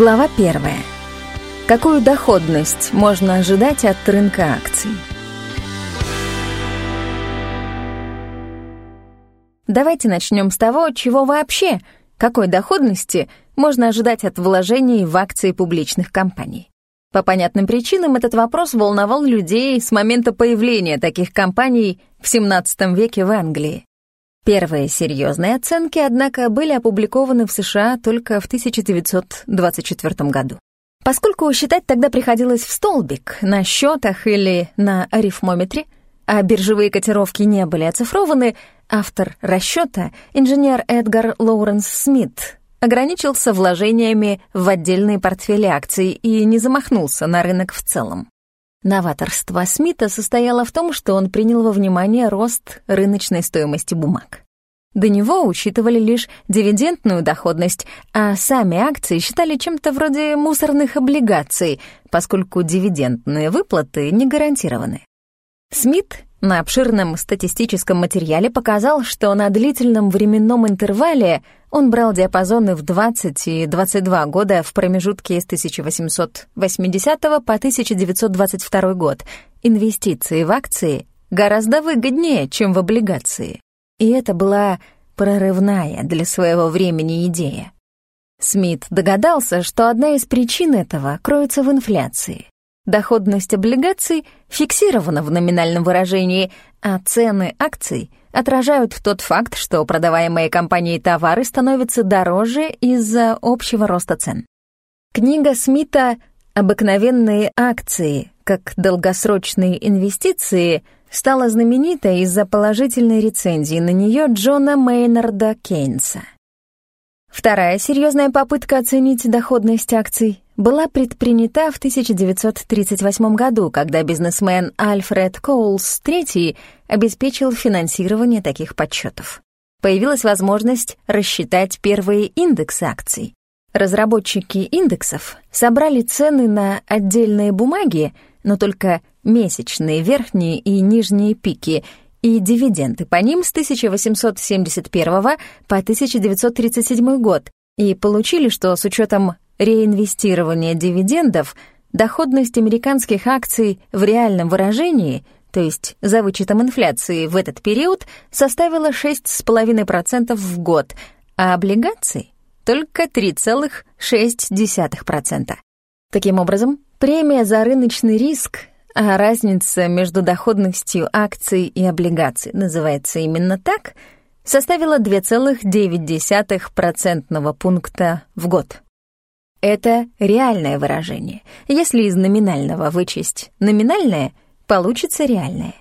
Глава первая. Какую доходность можно ожидать от рынка акций? Давайте начнем с того, чего вообще, какой доходности можно ожидать от вложений в акции публичных компаний. По понятным причинам этот вопрос волновал людей с момента появления таких компаний в XVII веке в Англии. Первые серьезные оценки, однако, были опубликованы в США только в 1924 году. Поскольку считать тогда приходилось в столбик, на счетах или на арифмометре, а биржевые котировки не были оцифрованы, автор расчета, инженер Эдгар Лоуренс Смит, ограничился вложениями в отдельные портфели акций и не замахнулся на рынок в целом. Новаторство Смита состояло в том, что он принял во внимание рост рыночной стоимости бумаг. До него учитывали лишь дивидендную доходность, а сами акции считали чем-то вроде мусорных облигаций, поскольку дивидендные выплаты не гарантированы. Смит на обширном статистическом материале показал, что на длительном временном интервале он брал диапазоны в 20 и 22 года в промежутке с 1880 по 1922 год. Инвестиции в акции гораздо выгоднее, чем в облигации. И это была прорывная для своего времени идея. Смит догадался, что одна из причин этого кроется в инфляции. Доходность облигаций фиксирована в номинальном выражении, а цены акций отражают тот факт, что продаваемые компанией товары становятся дороже из-за общего роста цен. Книга Смита «Обыкновенные акции как долгосрочные инвестиции» стала знаменитой из-за положительной рецензии на нее Джона Мейнарда Кейнса. Вторая серьезная попытка оценить доходность акций была предпринята в 1938 году, когда бизнесмен Альфред Коулс III обеспечил финансирование таких подсчетов. Появилась возможность рассчитать первые индексы акций. Разработчики индексов собрали цены на отдельные бумаги, но только месячные верхние и нижние пики и дивиденды по ним с 1871 по 1937 год, и получили, что с учетом реинвестирования дивидендов доходность американских акций в реальном выражении, то есть за вычетом инфляции в этот период, составила 6,5% в год, а облигаций — только 3,6%. Таким образом, премия за рыночный риск, а разница между доходностью акций и облигаций называется именно так, составила 2,9% пункта в год. Это реальное выражение. Если из номинального вычесть номинальное, получится реальное.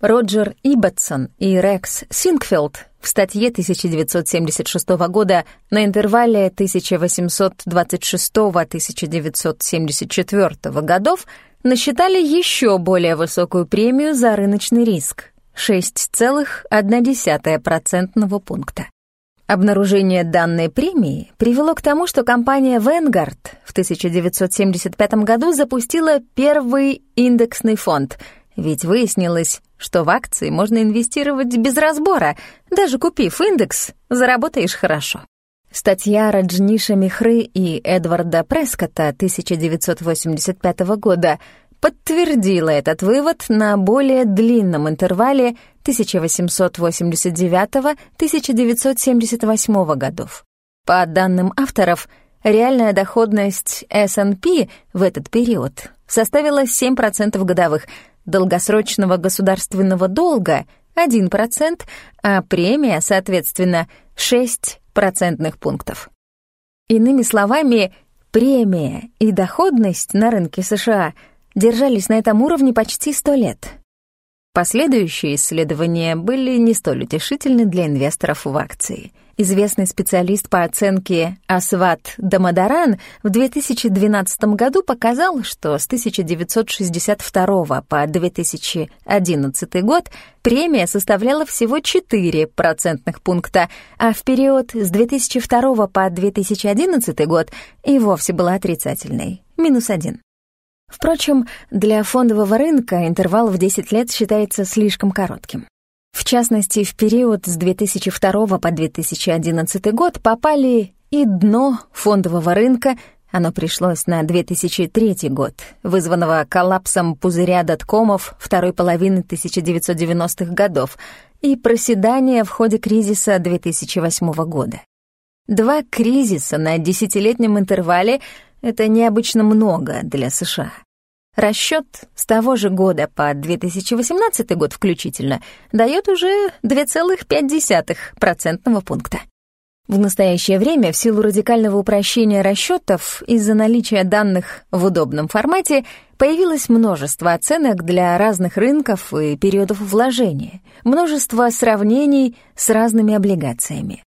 Роджер Ибботсон и Рекс Сингфилд в статье 1976 года на интервале 1826-1974 годов насчитали еще более высокую премию за рыночный риск — 6,1% пункта. Обнаружение данной премии привело к тому, что компания Vanguard в 1975 году запустила первый индексный фонд, ведь выяснилось, что в акции можно инвестировать без разбора, даже купив индекс, заработаешь хорошо. Статья Раджниша Михры и Эдварда Прескотта 1985 года подтвердила этот вывод на более длинном интервале 1889-1978 годов. По данным авторов, реальная доходность S&P в этот период составила 7% годовых, долгосрочного государственного долга — 1%, а премия, соответственно, 6 процентных пунктов. Иными словами, премия и доходность на рынке США — держались на этом уровне почти сто лет. Последующие исследования были не столь утешительны для инвесторов в акции. Известный специалист по оценке Асват Дамадаран в 2012 году показал, что с 1962 по 2011 год премия составляла всего 4 процентных пункта, а в период с 2002 по 2011 год и вовсе была отрицательной — минус 1. Впрочем, для фондового рынка интервал в 10 лет считается слишком коротким. В частности, в период с 2002 по 2011 год попали и дно фондового рынка, Оно пришлось на 2003 год, вызванного коллапсом пузыря доткомов второй половины 1990-х годов и проседания в ходе кризиса 2008 года. Два кризиса на десятилетнем интервале — это необычно много для США. Расчет с того же года по 2018 год включительно дает уже 2,5% пункта. В настоящее время в силу радикального упрощения расчетов из-за наличия данных в удобном формате появилось множество оценок для разных рынков и периодов вложения, множество сравнений с разными облигациями.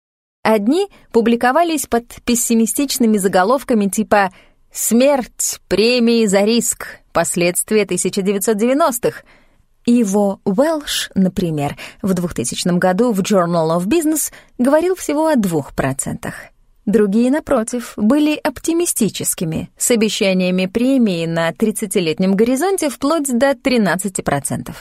Одни публиковались под пессимистичными заголовками типа «Смерть премии за риск. Последствия 1990-х», Иво Уэлш, например, в 2000 году в Journal of Business говорил всего о 2%. Другие, напротив, были оптимистическими, с обещаниями премии на 30-летнем горизонте вплоть до 13%.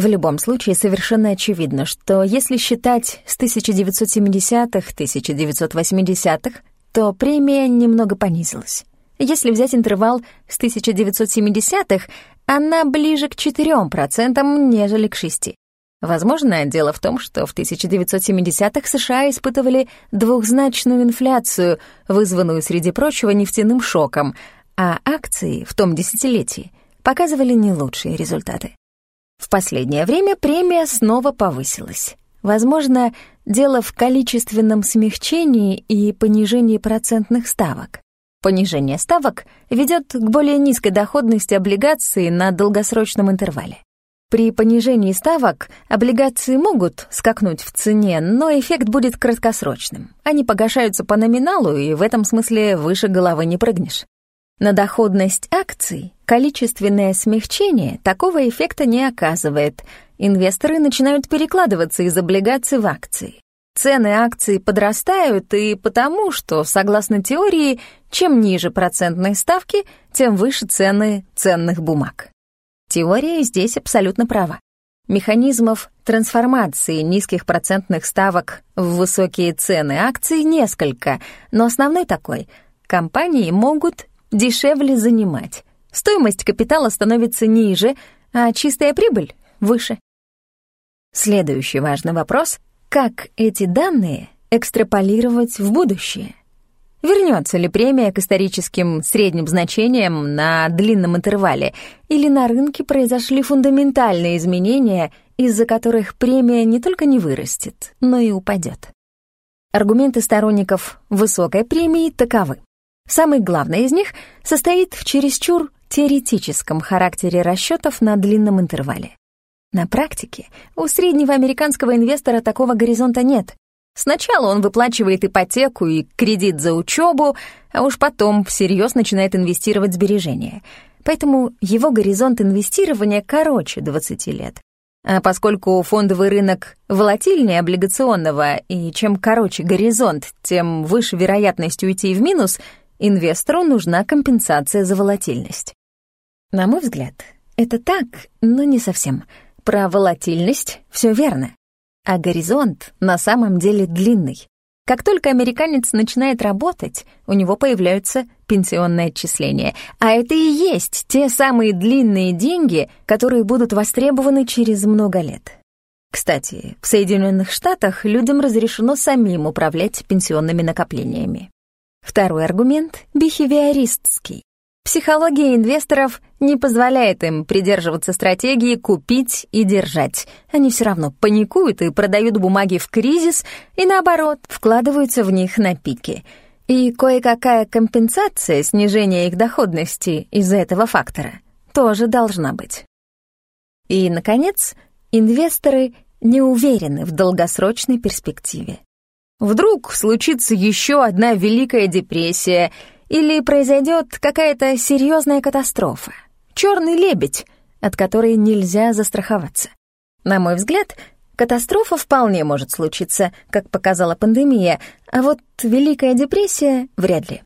В любом случае, совершенно очевидно, что если считать с 1970-х, 1980-х, то премия немного понизилась. Если взять интервал с 1970-х, она ближе к 4%, нежели к 6%. Возможно, дело в том, что в 1970-х США испытывали двухзначную инфляцию, вызванную, среди прочего, нефтяным шоком, а акции в том десятилетии показывали не лучшие результаты. В последнее время премия снова повысилась. Возможно, дело в количественном смягчении и понижении процентных ставок. Понижение ставок ведет к более низкой доходности облигаций на долгосрочном интервале. При понижении ставок облигации могут скакнуть в цене, но эффект будет краткосрочным. Они погашаются по номиналу, и в этом смысле выше головы не прыгнешь. На доходность акций количественное смягчение такого эффекта не оказывает. Инвесторы начинают перекладываться из облигаций в акции. Цены акций подрастают и потому, что, согласно теории, чем ниже процентные ставки, тем выше цены ценных бумаг. Теория здесь абсолютно права. Механизмов трансформации низких процентных ставок в высокие цены акций несколько, но основной такой — компании могут дешевле занимать. Стоимость капитала становится ниже, а чистая прибыль — выше. Следующий важный вопрос — как эти данные экстраполировать в будущее? Вернется ли премия к историческим средним значениям на длинном интервале, или на рынке произошли фундаментальные изменения, из-за которых премия не только не вырастет, но и упадет? Аргументы сторонников высокой премии таковы. Самый главный из них состоит в чересчур теоретическом характере расчетов на длинном интервале. На практике у среднего американского инвестора такого горизонта нет. Сначала он выплачивает ипотеку и кредит за учебу, а уж потом всерьез начинает инвестировать сбережения. Поэтому его горизонт инвестирования короче 20 лет. А поскольку фондовый рынок волатильнее облигационного, и чем короче горизонт, тем выше вероятность уйти в минус, инвестору нужна компенсация за волатильность. На мой взгляд, это так, но не совсем — про волатильность все верно. А горизонт на самом деле длинный. Как только американец начинает работать, у него появляются пенсионные отчисления. А это и есть те самые длинные деньги, которые будут востребованы через много лет. Кстати, в Соединенных Штатах людям разрешено самим управлять пенсионными накоплениями. Второй аргумент — бихевиористский. Психология инвесторов не позволяет им придерживаться стратегии «купить и держать». Они все равно паникуют и продают бумаги в кризис, и наоборот, вкладываются в них на пике. И кое-какая компенсация снижения их доходности из-за этого фактора тоже должна быть. И, наконец, инвесторы не уверены в долгосрочной перспективе. Вдруг случится еще одна Великая депрессия — или произойдет какая-то серьезная катастрофа. Черный лебедь, от которой нельзя застраховаться. На мой взгляд, катастрофа вполне может случиться, как показала пандемия, а вот Великая депрессия вряд ли.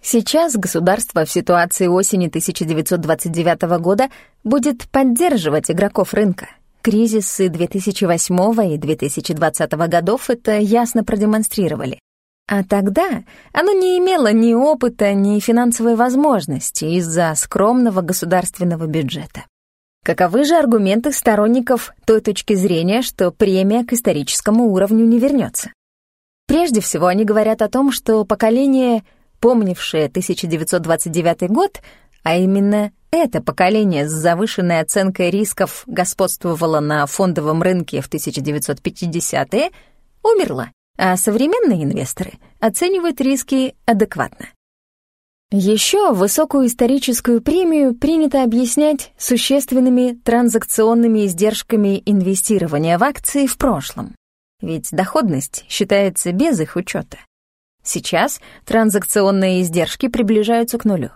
Сейчас государство в ситуации осени 1929 года будет поддерживать игроков рынка. Кризисы 2008 и 2020 годов это ясно продемонстрировали. А тогда оно не имело ни опыта, ни финансовой возможности из-за скромного государственного бюджета. Каковы же аргументы сторонников той точки зрения, что премия к историческому уровню не вернется? Прежде всего, они говорят о том, что поколение, помнившее 1929 год, а именно это поколение с завышенной оценкой рисков господствовало на фондовом рынке в 1950-е, умерло, а современные инвесторы оценивают риски адекватно. Еще высокую историческую премию принято объяснять существенными транзакционными издержками инвестирования в акции в прошлом, ведь доходность считается без их учета. Сейчас транзакционные издержки приближаются к нулю.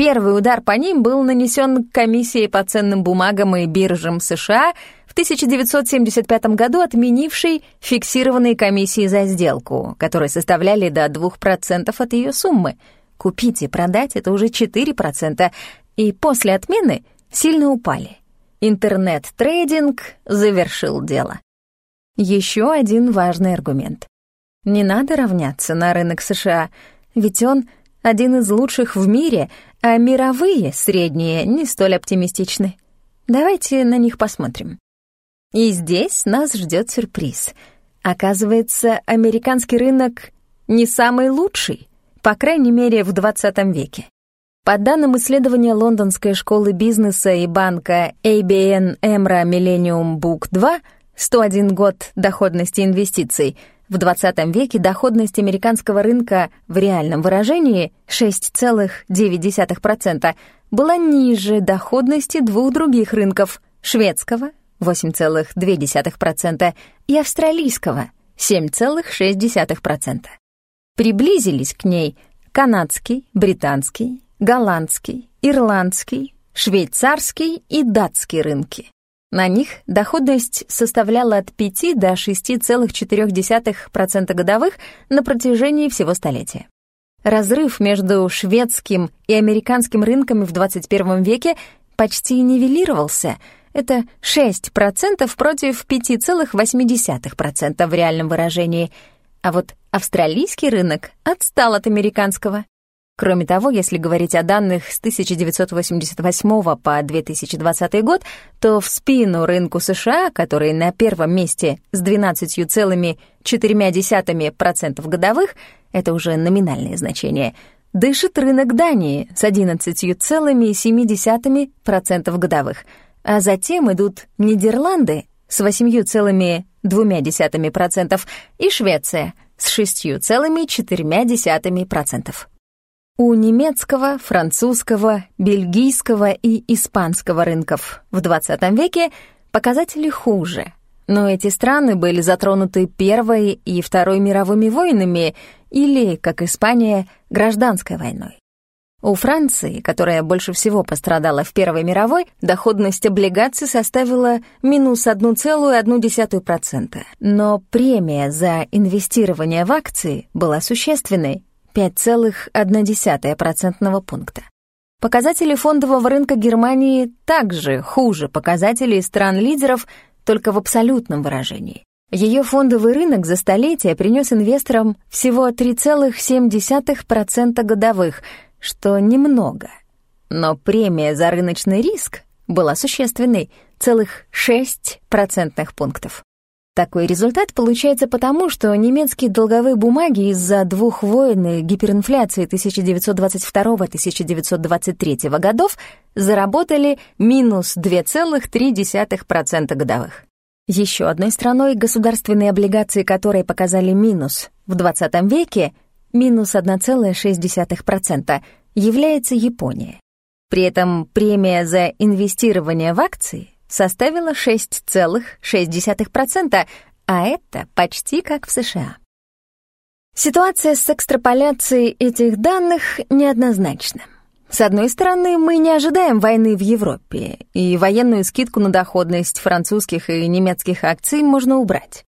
Первый удар по ним был нанесен комиссией по ценным бумагам и биржам США в 1975 году, отменившей фиксированные комиссии за сделку, которые составляли до 2% от ее суммы — Купить и продать — это уже 4%, и после отмены сильно упали. Интернет-трейдинг завершил дело. Еще один важный аргумент. Не надо равняться на рынок США, ведь он один из лучших в мире, а мировые средние не столь оптимистичны. Давайте на них посмотрим. И здесь нас ждет сюрприз. Оказывается, американский рынок не самый лучший по крайней мере, в 20 веке. По данным исследования Лондонской школы бизнеса и банка ABN AMRO Millennium Book 2 «101 год доходности инвестиций», в 20 веке доходность американского рынка в реальном выражении 6,9% была ниже доходности двух других рынков — шведского 8,2% и австралийского 7,6%. Приблизились к ней канадский, британский, голландский, ирландский, швейцарский и датский рынки. На них доходность составляла от 5 до 6,4% годовых на протяжении всего столетия. Разрыв между шведским и американским рынками в 21 веке почти нивелировался. Это 6% против 5,8% в реальном выражении – а вот австралийский рынок отстал от американского. Кроме того, если говорить о данных с 1988 по 2020 год, то в спину рынку США, который на первом месте с 12,4% годовых, это уже номинальные значения, дышит рынок Дании с 11,7% годовых, а затем идут Нидерланды с 8,2% и Швеция с 6,4%. У немецкого, французского, бельгийского и испанского рынков в 20 веке показатели хуже, но эти страны были затронуты Первой и Второй мировыми войнами или, как Испания, гражданской войной. У Франции, которая больше всего пострадала в Первой мировой, доходность облигаций составила минус 1,1%. Но премия за инвестирование в акции была существенной — 5,1% пункта. Показатели фондового рынка Германии также хуже показателей стран-лидеров, только в абсолютном выражении. Ее фондовый рынок за столетие принес инвесторам всего 3,7% годовых — что немного. Но премия за рыночный риск была существенной, целых 6 процентных пунктов. Такой результат получается потому, что немецкие долговые бумаги из-за двух войн и гиперинфляции 1922-1923 годов заработали минус 2,3% годовых. Еще одной страной, государственные облигации которой показали минус в 20 веке, минус 1,6%, является Япония. При этом премия за инвестирование в акции составила 6,6%, а это почти как в США. Ситуация с экстраполяцией этих данных неоднозначна. С одной стороны, мы не ожидаем войны в Европе, и военную скидку на доходность французских и немецких акций можно убрать.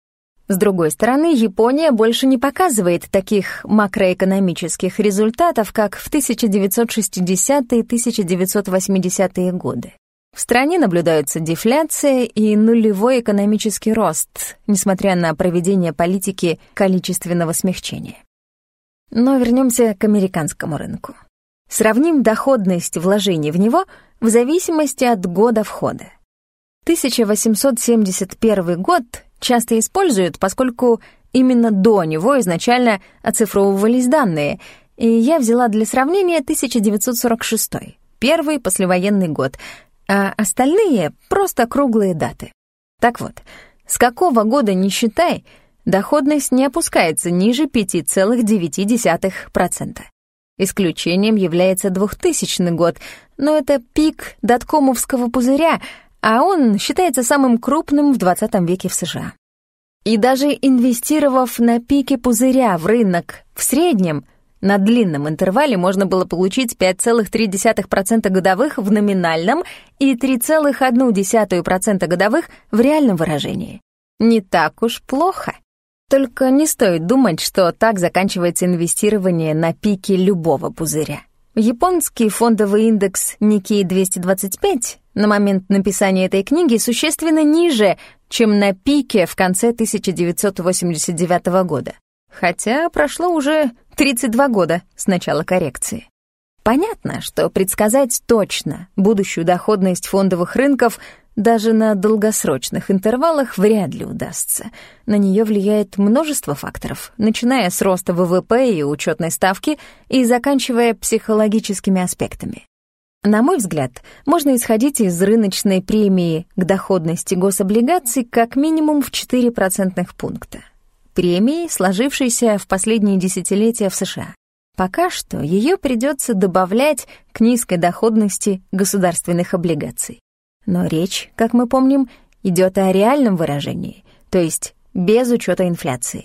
С другой стороны, Япония больше не показывает таких макроэкономических результатов, как в 1960-е и 1980-е годы. В стране наблюдаются дефляция и нулевой экономический рост, несмотря на проведение политики количественного смягчения. Но вернемся к американскому рынку. Сравним доходность вложений в него в зависимости от года входа. 1871 год часто используют, поскольку именно до него изначально оцифровывались данные, и я взяла для сравнения 1946, первый послевоенный год, а остальные — просто круглые даты. Так вот, с какого года не считай, доходность не опускается ниже 5,9%. Исключением является 2000 год, но это пик доткомовского пузыря, а он считается самым крупным в 20 веке в США. И даже инвестировав на пике пузыря в рынок в среднем, на длинном интервале можно было получить 5,3% годовых в номинальном и 3,1% годовых в реальном выражении. Не так уж плохо. Только не стоит думать, что так заканчивается инвестирование на пике любого пузыря. Японский фондовый индекс Nikkei 225 на момент написания этой книги существенно ниже, чем на пике в конце 1989 года. Хотя прошло уже 32 года с начала коррекции. Понятно, что предсказать точно будущую доходность фондовых рынков даже на долгосрочных интервалах вряд ли удастся. На нее влияет множество факторов, начиная с роста ВВП и учетной ставки и заканчивая психологическими аспектами. На мой взгляд, можно исходить из рыночной премии к доходности гособлигаций как минимум в 4 процентных пункта. Премии, сложившейся в последние десятилетия в США. Пока что ее придется добавлять к низкой доходности государственных облигаций. Но речь, как мы помним, идет о реальном выражении, то есть без учета инфляции.